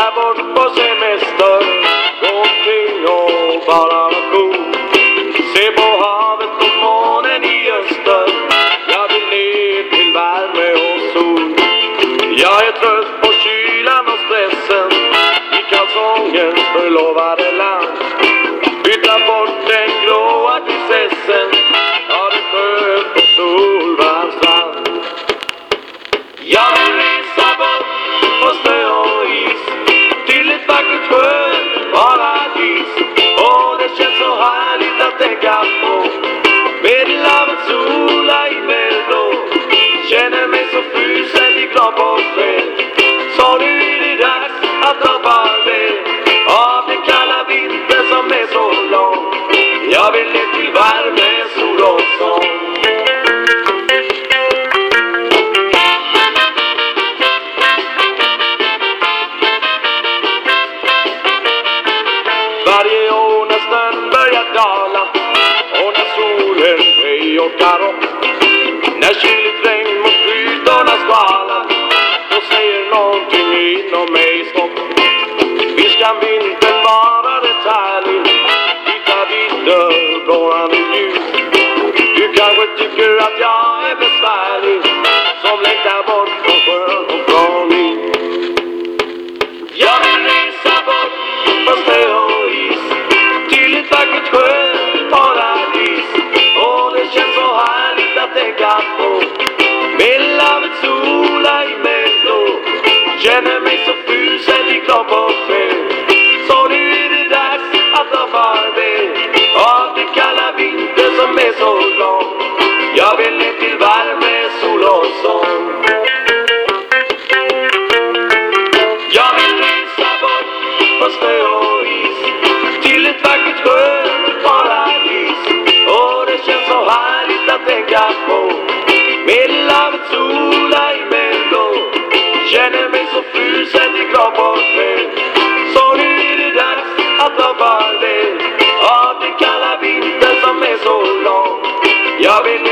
där bort på semester. Gå omkring och bara var. Se på havet och månen i öster. Jag vill ner till värme och sol. Jag är trött på kylan och stressen i kalsongens förlovade land. Fullständigt på själ. Så nu är det dags att ta farväl av den kalla vintern som är så lång. Jag vill ner till värme, sol och sång. Varje år när snön börjar dala och när solen ej orkar upp stopp Visst kan vintern vara rätt härlig Hitta ditt blårande ljus Du kanske tycker att jag är besvärlig som längtar bort från sjön och från is. jag vill resa bort från snö och is till ett vackert skönt paradis. Och det känns så härligt att tänka på med lavets sola i blå. Känner mig så fullständigt på själ. Så nu är det dags att ta farväl av den kalla vintern som är så lång. Jag vill ner till värme, sol och sång. Jag vill resa bort på snö och is till ett vackert skönt paradis. Och det känns så härligt att tänka på Medelhavets sola i blå. Känner mig så fullständigt glad på själ. Så nu är det dags att ta farväl av den kalla vintern som är så lång. Jag vill